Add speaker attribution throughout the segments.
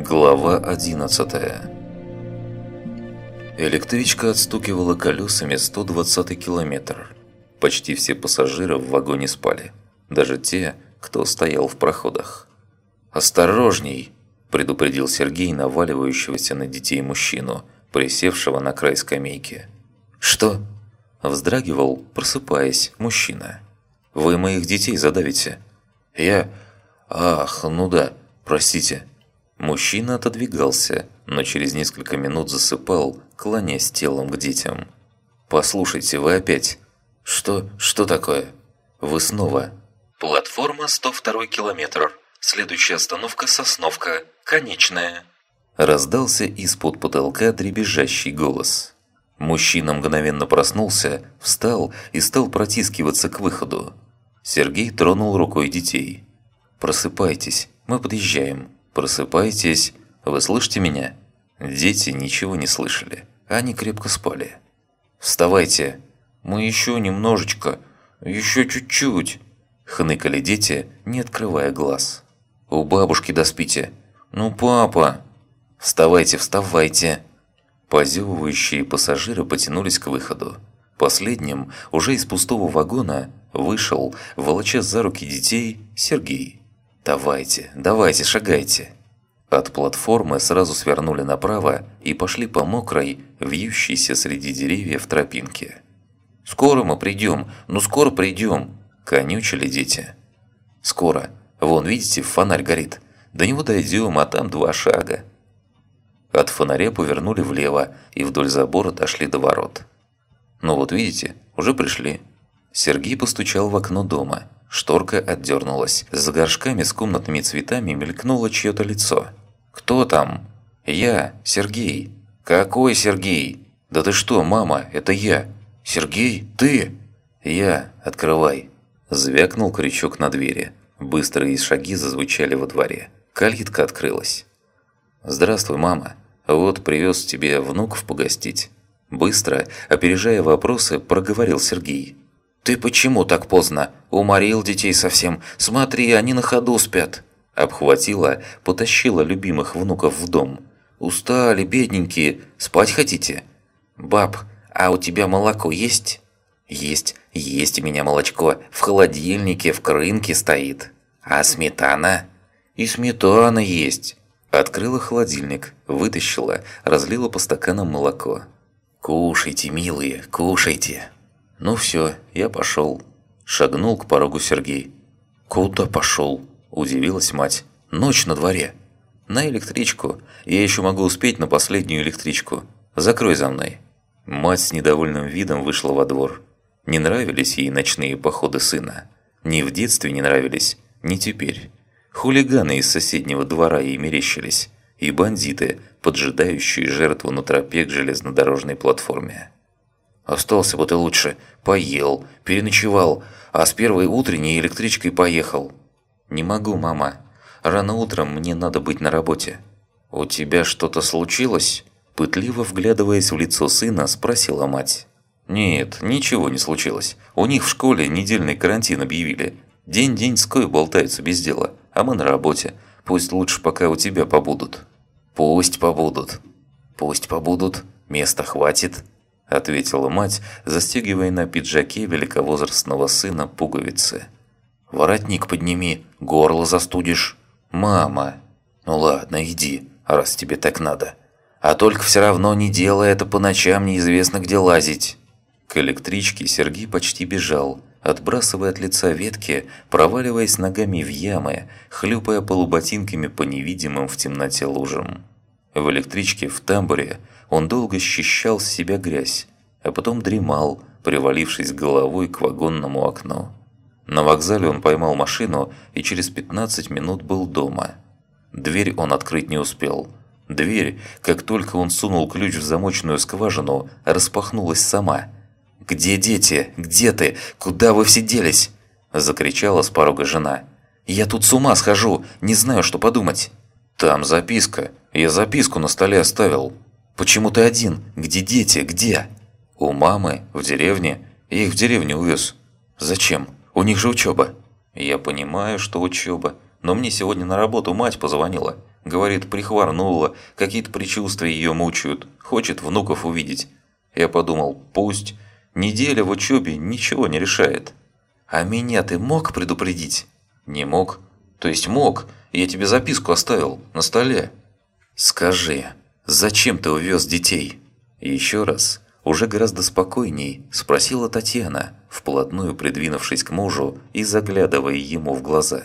Speaker 1: Глава 11 Электричка отстукивала колесами 120 километр. Почти все пассажиры в вагоне спали. Даже те, кто стоял в проходах. «Осторожней!» – предупредил Сергей наваливающегося на детей мужчину, присевшего на край скамейки. «Что?» – вздрагивал, просыпаясь, мужчина. «Вы моих детей задавите». «Я... Ах, ну да, простите». Мужчина отодвигался, но через несколько минут засыпал, клонясь телом к детям. «Послушайте, вы опять...» «Что? Что такое?» «Вы снова...» «Платформа 102 километр. Следующая остановка Сосновка. Конечная». Раздался из-под потолка дребезжащий голос. Мужчина мгновенно проснулся, встал и стал протискиваться к выходу. Сергей тронул рукой детей. «Просыпайтесь, мы подъезжаем. Просыпайтесь, вы слышите меня?» Дети ничего не слышали, они крепко спали. «Вставайте! Мы еще немножечко, еще чуть-чуть!» Хныкали дети, не открывая глаз. «У бабушки доспите!» «Ну, папа!» «Вставайте, вставайте!» Позевывающие пассажиры потянулись к выходу. Последним, уже из пустого вагона, вышел, волоча за руки детей, Сергей. «Давайте, давайте, шагайте!» От платформы сразу свернули направо и пошли по мокрой, вьющейся среди деревьев тропинке. «Скоро мы придем, ну скоро придем!» – конючили дети. «Скоро. Вон, видите, фонарь горит. До него дойдем, а там два шага». От фонаря повернули влево и вдоль забора дошли до ворот. «Ну вот видите, уже пришли». Сергей постучал в окно дома. Шторка отдернулась. За горшками с комнатными цветами мелькнуло чье-то лицо. «Кто там?» «Я, Сергей». «Какой Сергей?» «Да ты что, мама, это я». «Сергей, ты?» «Я, открывай». Звякнул крючок на двери. Быстрые шаги зазвучали во дворе. Калитка открылась. «Здравствуй, мама. Вот привез тебе внуков погостить». Быстро, опережая вопросы, проговорил Сергей. «Ты почему так поздно? Уморил детей совсем. Смотри, они на ходу спят». Обхватила, потащила любимых внуков в дом. «Устали, бедненькие. Спать хотите?» «Баб, а у тебя молоко есть?» «Есть, есть у меня молочко. В холодильнике, в крынке стоит. А сметана?» «И сметана есть». Открыла холодильник, вытащила, разлила по стаканам молоко. «Кушайте, милые, кушайте!» «Ну все, я пошел». Шагнул к порогу Сергей. «Куда пошел?» – удивилась мать. «Ночь на дворе». «На электричку. Я еще могу успеть на последнюю электричку. Закрой за мной». Мать с недовольным видом вышла во двор. Не нравились ей ночные походы сына. Ни в детстве не нравились, ни теперь. Хулиганы из соседнего двора ей мерещились, и бандиты, поджидающие жертву на тропе к железнодорожной платформе. «Остался бы ты лучше. Поел, переночевал, а с первой утренней электричкой поехал». «Не могу, мама. Рано утром мне надо быть на работе». «У тебя что-то случилось?» Пытливо вглядываясь в лицо сына, спросила мать. «Нет, ничего не случилось. У них в школе недельный карантин объявили. День-деньской болтаются без дела, а мы на работе. Пусть лучше пока у тебя побудут». «Пусть побудут». «Пусть побудут. Места хватит», – ответила мать, застегивая на пиджаке великовозрастного сына пуговицы. «Воротник подними, горло застудишь». «Мама». «Ну ладно, иди, раз тебе так надо. А только все равно не делай это по ночам неизвестно где лазить». К электричке Сергей почти бежал, отбрасывая от лица ветки, проваливаясь ногами в ямы, хлюпая полуботинками по невидимым в темноте лужам. В электричке в тамбуре он долго счищал с себя грязь, а потом дремал, привалившись головой к вагонному окну. На вокзале он поймал машину и через 15 минут был дома. Дверь он открыть не успел. Дверь, как только он сунул ключ в замочную скважину, распахнулась сама – «Где дети? Где ты? Куда вы все делись?» – закричала с порога жена. «Я тут с ума схожу, не знаю, что подумать». «Там записка. Я записку на столе оставил». «Почему ты один? Где дети? Где?» «У мамы, в деревне. Я их в деревню увез». «Зачем? У них же учеба». «Я понимаю, что учеба. Но мне сегодня на работу мать позвонила. Говорит, прихворнула, какие-то предчувствия ее мучают, хочет внуков увидеть. Я подумал, пусть. Неделя в учебе ничего не решает. А меня ты мог предупредить? Не мог. То есть мог. Я тебе записку оставил на столе. Скажи, зачем ты увез детей? Еще раз, уже гораздо спокойней, спросила Татьяна, вплотную придвинувшись к мужу и заглядывая ему в глаза.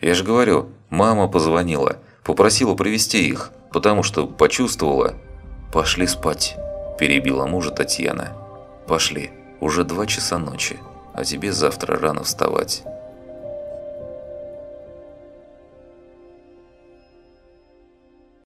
Speaker 1: Я же говорю, мама позвонила, попросила привести их, потому что почувствовала. «Пошли спать», – перебила мужа Татьяна. «Пошли, уже два часа ночи, а тебе завтра рано вставать».